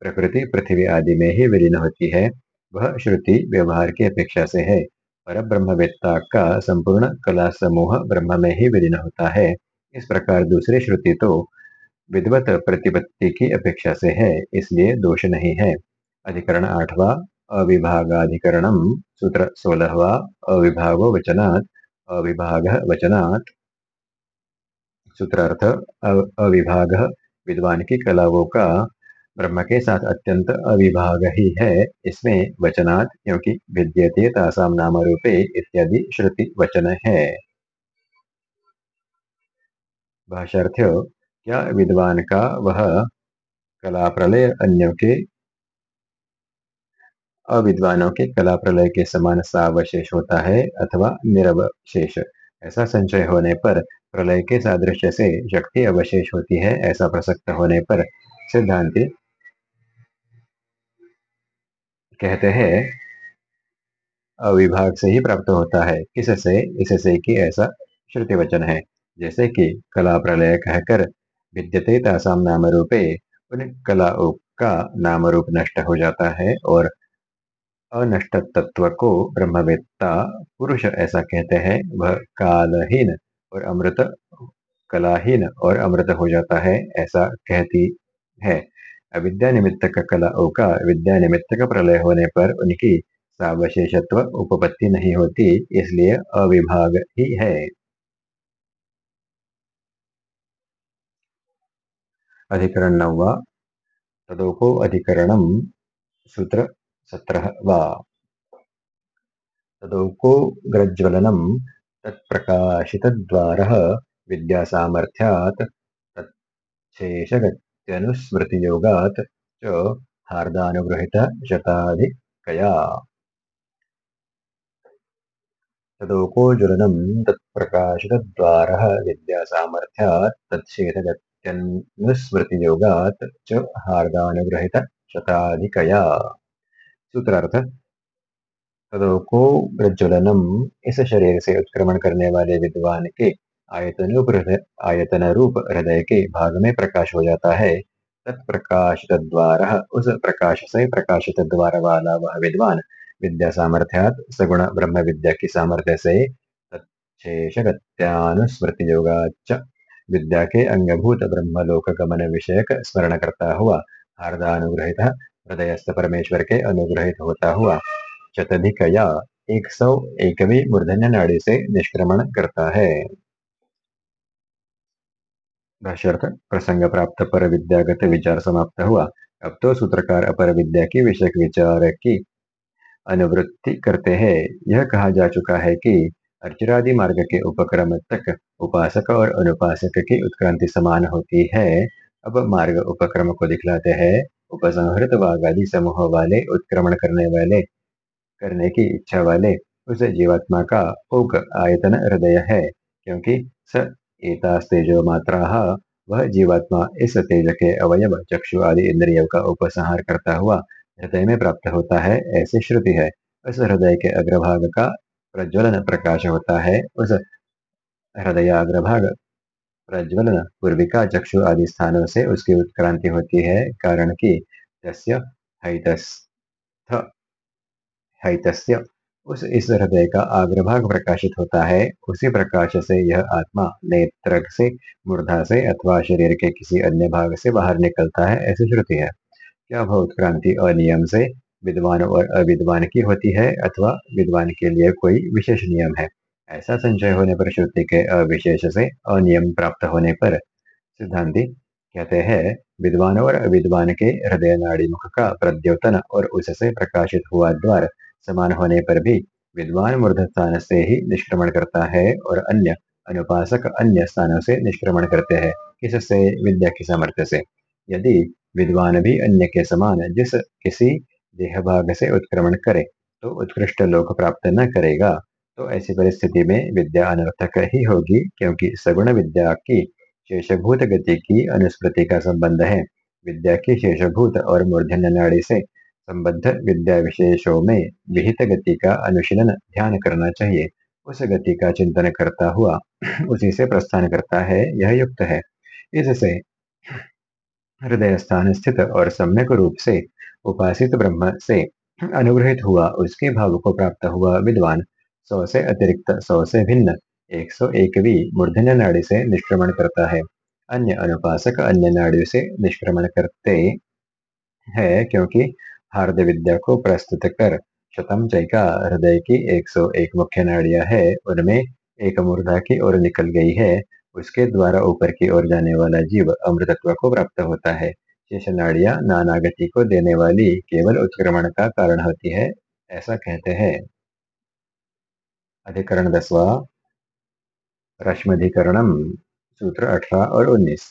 प्रकृति, पृथ्वी आदि में ही विलीन होती है। वह श्रुति व्यवहार की अपेक्षा से है। पर ब्रह्मवेत्ता का संपूर्ण कला समूह ब्रह्म में ही विलीन होता है। इस प्रकार दूसरी श्रुति तो विद्वत प्रतिपत्ति की अपेक्षा से है, इसलिए दोष नहीं है। अधिकरण आठवा अविभागाधिकरणम सूत्र सोलहवा अविभागो वचनात्, अविभाग वचनात्। सूत्रार्थ अविभाग विद्वान की कलाओं का ब्रह्म के साथ अत्यंत अविभाग ही है, इसमें वचनात् क्योंकि विद्यते तासाम नाम रूपे इत्यादि श्रुति वचन है। भाषार्थ क्या विद्वान का वह कला प्रलय अन्यों के अविद्वानों के कला प्रलय के समान सावशेष होता है अथवा निरवशेष। ऐसा संचय होने पर प्रलय के सादृश्य से शक्ति अवशेष होती है, ऐसा प्रसक्त होने पर सिद्धांति कहते हैं, अविभाग से ही प्राप्त होता है। किससे? इससे कि ऐसा श्रुति वचन है, जैसे कि कला प्रलय कहकर विद्यते तासाम नाम रूपे उन कलाओं का नाम रूप नष्ट हो जाता है और अनष्ट तत्व को ब्रह्मवेत्ता पुरुष ऐसा कहते हैं, वह कालहीन और अमृत, कलाहीन और अमृत हो जाता है, ऐसा कहती है। अविद्या निमित्त का कलाओं का, विद्या निमित्त का प्रलय होने पर उनकी सावशेषत्व उपपत्ति नहीं होती, इसलिए अविभाग ही है। अधिकरण नववा तदोको अधिकरणम सूत्र सत्रहवा तदोको ग्रज्वलनम तत्प्रकाशितद्वारः विद्यासामर्थ्यात् तच्छेषगत्यनुस्मृतियोगात् च हार्दानुगृहीतशताधिकया। तदोको ज्वलनं तत्प्रकाशितद्वारः विद्यासामर्थ्यात् तच्छेषगत्यनुस्मृतियोगात् च हार्दानुगृहीतशताधिकया। सूत्रार्थ, तदोको प्रज्वलनम, इस शरीर से उत्क्रमण करने वाले विद्वान के आयतन रूप हृदय के भाग में प्रकाश हो जाता है। तत्प्रकाशित द्वारा उस प्रकाश से प्रकाशित द्वार वाला वह विद्वान विद्या सामर्थ्यात सगुण ब्रह्म विद्या की सामर्थ्य से तत्शेषगत्यानुस्मृति योगाच विद्या के अंगभूत ब्रह्मलोक गमन विषयक स्मरण करता हुआ हार्दानुग्रहित हृदयस्थ परमेश्वर के अनुग्रहित होता हुआ शतधिकया एक सौ एकवी मूर्धन्य नाड़ी से निष्क्रमण करता है। प्रसंग प्राप्त, पर विद्यागत विचार समाप्त हुआ। अब तो सूत्रकार अपर विद्या की विषय विचार की अनुवृत्ति करते हैं। यह कहा जा चुका है कि अर्चरादि मार्ग के उपक्रम तक उपासक और अनुपासक की उत्क्रांति समान होती है। अब मार्ग उपक्रम को दिखलाते हैं। उपसंहृत वागादि समूह वाले, उत्क्रमण करने वाले, करने की इच्छा वाले, उस जीवात्मा का उग आयतन हृदय है, क्योंकि स एतास्तेजो मात्रा, वह जीवात्मा इस तेज के अवयव, चक्षु आदि इंद्रियों का उपसंहार करता हुआ हृदय में प्राप्त होता है, ऐसी श्रुति है। उस हृदय के अग्रभाग का प्रज्वलन प्रकाश होता है, उस हृदय अग्रभाग प्रज्वलन पूर्विका चक्षु आदि स्थानों से उसकी उत्क्रांति होती है, कारण कि तस्य हैतस्य उस इस हृदय का आग्रभाग प्रकाशित होता है। उसी प्रकाश से यह आत्मा नेत्र से मूर्धा से अथवा शरीर के किसी अन्य भाग से बाहर निकलता है, ऐसी श्रुति है। क्या वह उत्क्रांति अनियम से विद्वान और अविद्वान की होती है, अथवा विद्वान के लिए कोई विशेष नियम है? ऐसा संचय होने पर श्रुति के अविशेष से अनियम प्राप्त होने पर सिद्धांति कहते हैं, विद्वान और अविद्वान के हृदय नाड़ी मुख का प्रद्योतन और उससे प्रकाशित हुआ द्वार समान होने पर भी विद्वान मूर्धस्थान से ही निष्क्रमण करता है और अन्य अनुपासक अन्य स्थानों से निष्क्रमण करते हैं, किससे? विद्या की सामर्थ्य से। यदि विद्वान भी अन्य के समान जिस किसी देह भाग से उत्क्रमण करे तो उत्कृष्ट लोक प्राप्त न करेगा। तो ऐसी परिस्थिति में विद्या अनर्थक ही होगी, क्योंकि सगुण विद्या की शेषभूत गति की अनुस्मृति का संबंध है। विद्या की शेषभूत और मूर्धन्य नाड़ी से संबद्ध विद्या विशेषों में विहित गति का अनुशीलन ध्यान करना चाहिए। उस गति का चिंतन करता हुआ उसी से प्रस्थान करता है, यह युक्त है। इससे हृदय स्थान स्थित और सम्यक रूप से उपासित ब्रह्म से अनुग्रहित हुआ, उसके भाव को प्राप्त हुआ विद्वान। सौ से अतिरिक्त सौ से भिन्न। एक सौ एकवी मूर्धन्य नाड़ी से निष्क्रमण करता है। अन्य अनुपासक अन्य नाड़ियों से निष्क्रमण करते हैं क्योंकि हार्द विद्या को प्रस्तुत कर शतम चैका हृदय की 101 मुख्य नाड़ियाँ है। उनमें एक मूर्धा की ओर निकल गई है। उसके द्वारा ऊपर की ओर जाने वाला जीव अमृतत्व को प्राप्त होता है। शेष नाड़िया नाना गति को देने वाली केवल उत्क्रमण का कारण होती है, ऐसा कहते हैं। अधिकरण दसवा रश्मधिकरणम सूत्र अठारह और उन्नीस।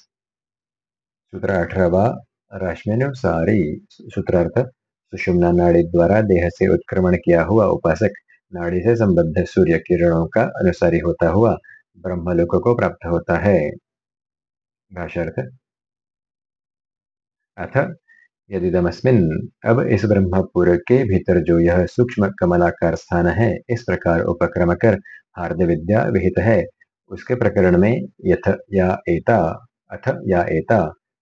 सूत्र अठारहवा रश्म्यनुसारी सूत्रार्थ, सुषुम्ना नाड़ी द्वारा देह से उत्क्रमण किया हुआ उपासक, नाड़ी से संबद्ध सूर्य किरणों का अनुसारी होता हुआ ब्रह्मलोक को प्राप्त होता है। भाषार्थ अथ यदिदमस्मिन अब इस ब्रह्मपुर के भीतर जो यह सूक्ष्म कमलाकार स्थान है, इस प्रकार उपक्रम कर हार्द विद्या विहित है। उसके प्रकरण में यथ या एता, अथ या एता,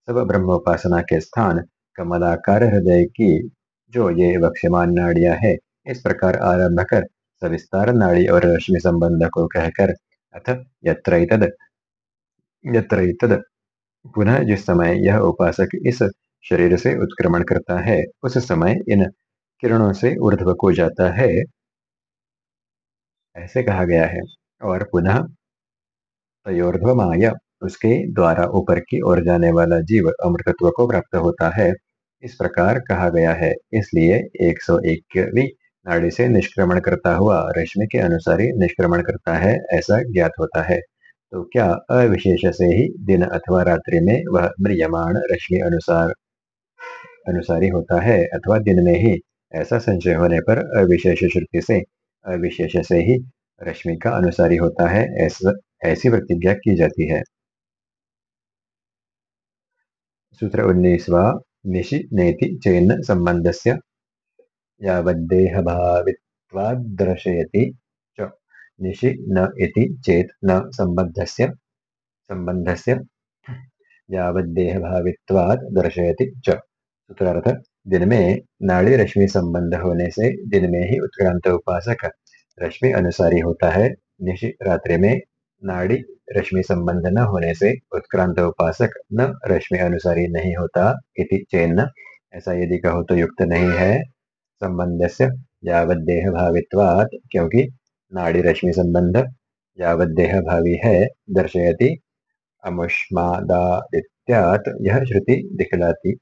सब ब्रह्मोपासना के स्थान, कमलाकार हृदय की जो ये वक्षमान नाड़िया है, इस प्रकार आरंभ कर, सविस्तार नाड़ी और रश्मि संबंध को कहकर, अथ यत्र यत्र पुनः जिस समय यह उपासक इस शरीर से उत्क्रमण करता है। उस समय इन किरणों से ऊर्ध्व को जाता है। ऐसे कहा गया है। और पुनः तयोर्ध्वमाय उसके द्वारा ऊपर की ओर जाने वाला जीव अमृतत्व को प्राप्त होता है। इस प्रकार कहा गया है। इसलिए 101वीं नाड़ी से निष्क्रमण करता हुआ रश्मि के अनुसार ही निष्क्रमण करता है, ऐसा ज्ञात होता है। तो क्या अविशेष से ही दिन अथवा रात्रि में वह म्रियमाण रश्मि अनुसार अनुसारी होता है, अथवा दिन में ही ऐसा संशय होने पर अविशेष श्रुति से, अविशेष से ही रश्मि का अनुसारी होता है, ऐसा, ऐसी प्रतिज्ञा की जाती है। सूत्र उन्नीसवा निशि नेति चेन्न संबंधस्य यावद्देहभावित्वाद्दर्शयति च, निशि न इति चेत न संबद्धस्य संबंधस्य यावद्देहभावित्वात् दर्शयति च। सूत्रार्थ दिन में नाड़ी रश्मि संबंध होने से दिन में ही उत्क्रांत उपासक रश्मि अनुसारी होता है। निश रात्रि में नाड़ी रश्मि संबंध न होने से उत्क्रांत उपासक न रश्मि अनुसारी नहीं होता इति चेन्न। ऐसा यदि कहो तो युक्त नहीं है। संबंध से यावदेह भावित्वात क्योंकि नाड़ी रश्मि संबंध यावदेह भावी है, दर्शयति। अमुष्मादादित्यात, यह श्रुति दिखलाती।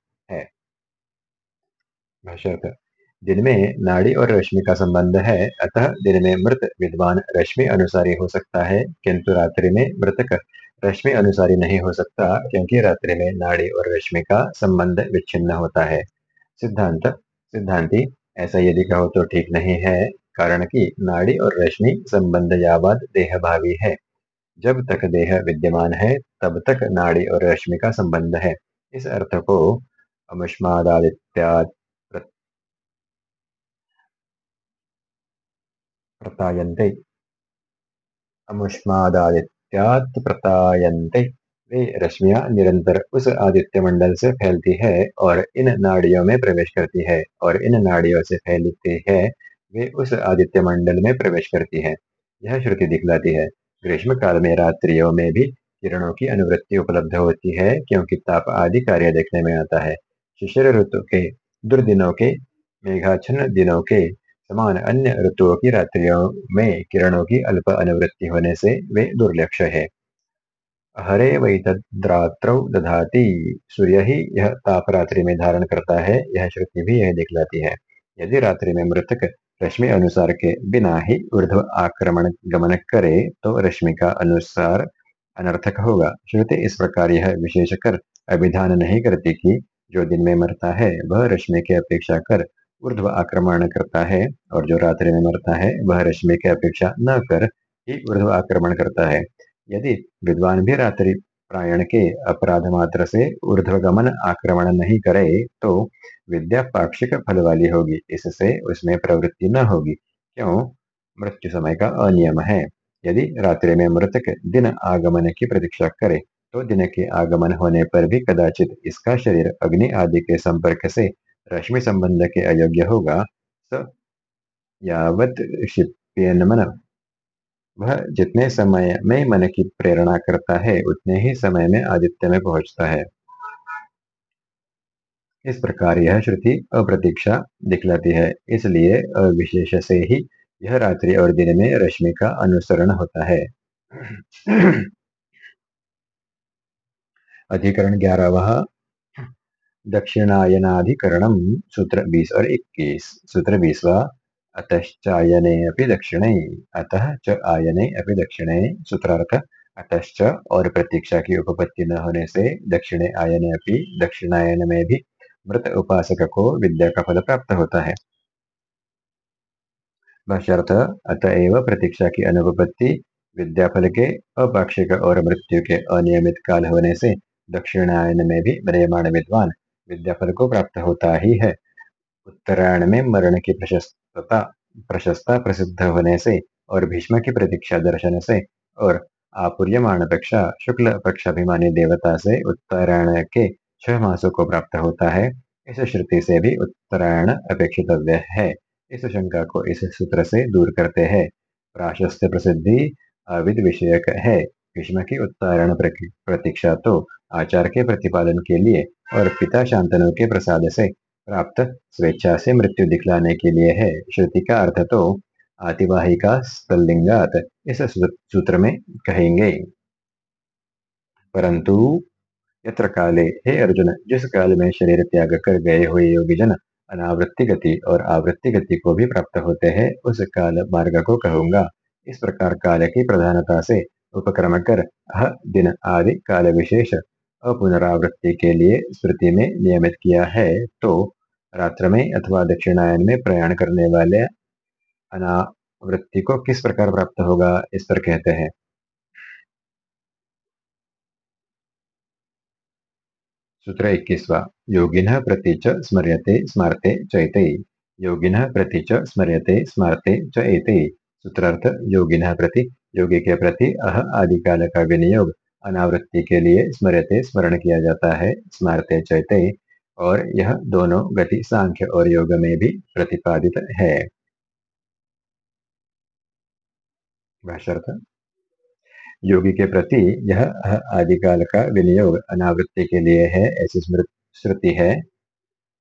है दिन में नाड़ी और रश्मि का संबंध है, अतः दिन में मृत विद्वान रश्मि अनुसारी हो सकता है, किंतु रात्रि में मृतक रश्मि अनुसारी नहीं हो सकता, क्योंकि रात्रि में नाड़ी और रश्मि का संबंध विच्छिन्न होता है। सिद्धांत, सिद्धांति, ऐसा यदि कहो तो ठीक नहीं है, कारण कि नाड़ी और रश्मि संबंध यावत देह भावी है। जब तक देह विद्यमान है, तब तक नाड़ी और रश्मि का संबंध है। इस अर्थ को अमुष्मादित्याद प्रतायन्ते। अमुष्मादादित्यात् प्रतायन्ते। वे रश्मियाँ, निरंतर उस आदित्य मंडल से फैलती है और इन नाड़ियों में प्रवेश करती है और इन नाड़ियों से फैलती है, वे उस आदित्य मंडल में प्रवेश करती है। यह श्रुति दिखलाती है। ग्रीष्म काल में रात्रियों में भी किरणों की अनुवृत्ति उपलब्ध होती है, क्योंकि ताप आदि कार्य देखने में आता है। शिशिर ऋतु के दुर्दिनों के, मेघाच्छन्न दिनों के समान अन्य ऋतुओं की रात्रियों में किरणों की अल्प अनुवृत्ति होने से वे दुर्लक्ष है। हरे वैतद्रात्रौ दधाती, सूर्य ही यह ताप रात्रि में धारण करता है, यह श्रुति भी यह दिखलाती है। यदि रात्रि में मृतक रश्मि अनुसार के बिना ही ऊर्ध्व आक्रमण गमन करे तो रश्मि का अनुसार अनर्थक होगा। श्रुति इस प्रकार यह विशेष कर अभिधान नहीं करती कि जो दिन में मरता है, वह रश्मि के अपेक्षा कर ऊर्ध्व आक्रमण करता है और जो रात्रि में मरता है, वह रश्मि के अपेक्षा न कर ही ऊर्ध्व आक्रमण करता है। यदि विद्वान भी रात्रि प्रायण के अपराध मात्र से ऊर्ध्वगमन आक्रमण नहीं करे तो विद्या पाक्षिक फल वाली होगी, इससे उसमें प्रवृत्ति न होगी। क्यों? मृत्यु समय का अनियम है। यदि रात्रि में मृतक दिन आगमन की प्रतीक्षा करे तो दिन के आगमन होने पर भी कदाचित इसका शरीर अग्नि आदि के संपर्क से रश्मि संबंध के अयोग्य होगा, स यावत मन। वह जितने समय में मन की प्रेरणा करता है, उतने ही समय में आदित्य में पहुँचता है। इस प्रकार यह श्रुति अप्रतीक्षा दिखलाती है, इसलिए अविशेष से ही यह रात्रि और दिन में रश्मि का अनुसरण होता है। अधिकरण ग्यारहवा दक्षिणायनाधिकरण सूत्र बीस और इक्कीस सूत्र बीसवा अतश्चायने अपि दक्षिणे, अतः च आयने अपि दक्षिणे, सूत्रार्थ अतश्च और प्रतीक्षा की उपपत्ति न होने से दक्षिणे आयने अपि दक्षिणायन में भी मृत उपासक को विद्या का फल प्राप्त होता है। भाष्यर्थ अतएव प्रतीक्षा की अनुपत्ति विद्याफल के अपाक्षिक और मृत्यु के अनियमित काल होने से दक्षिणायन में भी मरियमाण विद्वान विद्याफल को प्राप्त होता ही है। उत्तरायण में मरण की प्रशस्तता, प्रशस्ता प्रसिद्ध होने से और भीष्म की प्रतीक्षा दर्शन से और आपूर्यमाण पक्षा, शुक्ल पक्षाभिमानी देवता से उत्तरायण के छह मासों को प्राप्त होता है। इस श्रुति से भी उत्तरायण अपेक्षित है। इस शंका को इस सूत्र से दूर करते हैं। प्राशस्त प्रसिद्धि अविद विषयक है। भीष्म की उत्तरायण प्रतीक्षा तो आचार के प्रतिपालन के लिए और पिता शांतनु के प्रसाद से प्राप्त स्वेच्छा से मृत्यु दिखलाने के लिए है। श्रुति का अर्थ तो आतिवाहिका स्थलिंगात इस सूत्र में कहेंगे। परंतु यत्र काले, हे अर्जुन, जिस काल में शरीर त्याग कर गए हुए योगी जन अनावृत्ति गति और आवृत्ति गति को भी प्राप्त होते हैं, उस काल मार्ग को कहूँगा। इस प्रकार काल की प्रधानता से उपक्रम कर अह दिन आदि काल विशेष अपुनरावृत्ति के लिए स्मृति में नियमित किया है। तो रात्र में अथवा दक्षिणायन में प्रयाण करने वाले अनावृत्ति को किस प्रकार प्राप्त होगा, इस पर कहते हैं। सूत्र इक्कीसवा। योगिन प्रति च स्मर्यते स्मारते चैते। योगिन प्रति च स्मर्यते स्मारते च सूत्रार्थ, योगिन प्रति योगी के प्रति अह आदिकाल का विनियोग अनावृत्ति के लिए स्मरते स्मरण किया जाता है, स्मारते चैते, और यह दोनों गति सांख्य और योग में भी प्रतिपादित है। योगी के प्रति यह आदिकाल का विनियोग अनावृत्ति के लिए है, ऐसी श्रुति है।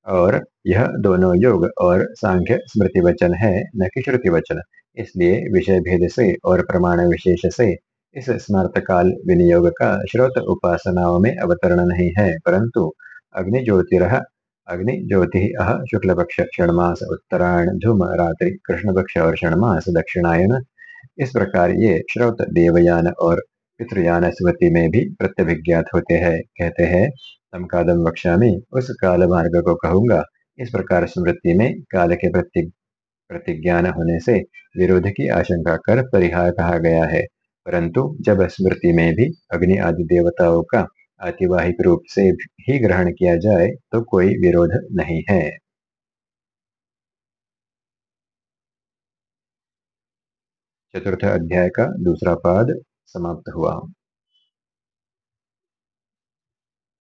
और यह दोनों योग और सांख्य स्मृति वचन है, न कि श्रुति वचन इसलिए विषय भेद से और प्रमाण विशेष से इस स्मार्त काल विनियोग का श्रोत उपासनाओं में अवतरण नहीं है, परंतु अग्नि ज्योतिरह अग्नि ज्योति अह शुक्ल पक्ष क्षणमास उत्तरायण, धूम, रात्रि कृष्ण पक्ष और क्षणमास दक्षिणायन। इस प्रकार ये श्रोत देवयान और पितृयान स्मृति में भी प्रत्यभिज्ञात होते हैं, कहते हैं तम कादम में उस काल मार्ग को कहूँगा। इस प्रकार स्मृति में काल के प्रति प्रतिज्ञान होने से विरोध की आशंका कर परिहार कहा गया है। परंतु जब स्मृति में भी अग्नि आदि देवताओं का आतिवाहिक रूप से ही ग्रहण किया जाए तो कोई विरोध नहीं है। चतुर्थ अध्याय का दूसरा पाद समाप्त हुआ।